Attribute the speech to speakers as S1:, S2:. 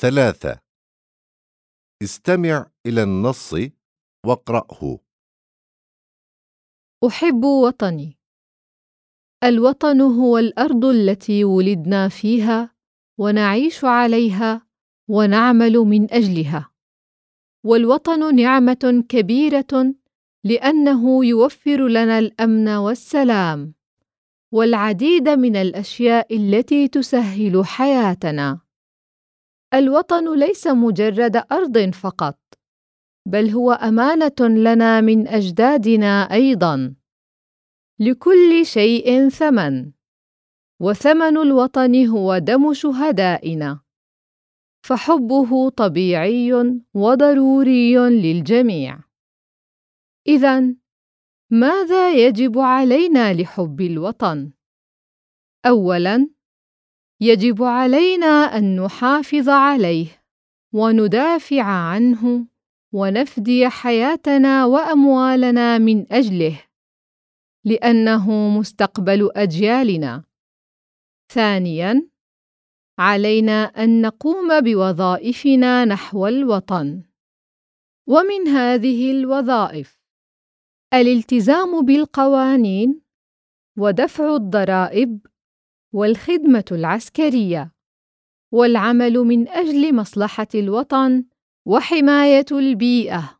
S1: ثلاثة استمع إلى النص واقرأه
S2: أحب وطني. الوطن هو الأرض التي ولدنا فيها ونعيش عليها ونعمل من أجلها. والوطن نعمة كبيرة لأنه يوفر لنا الأمن والسلام والعديد من الأشياء التي تسهل حياتنا. الوطن ليس مجرد أرض فقط، بل هو أمانة لنا من أجدادنا أيضًا. لكل شيء ثمن، وثمن الوطن هو دم شهدائنا، فحبه طبيعي وضروري للجميع. إذا، ماذا يجب علينا لحب الوطن؟ أولاً، يجب علينا أن نحافظ عليه وندافع عنه ونفدي حياتنا وأموالنا من أجله لأنه مستقبل أجيالنا. ثانيا علينا أن نقوم بوظائفنا نحو الوطن. ومن هذه الوظائف الالتزام بالقوانين ودفع الضرائب والخدمة العسكرية. والعمل من أجل مصلحة الوطن وحماية البيئة.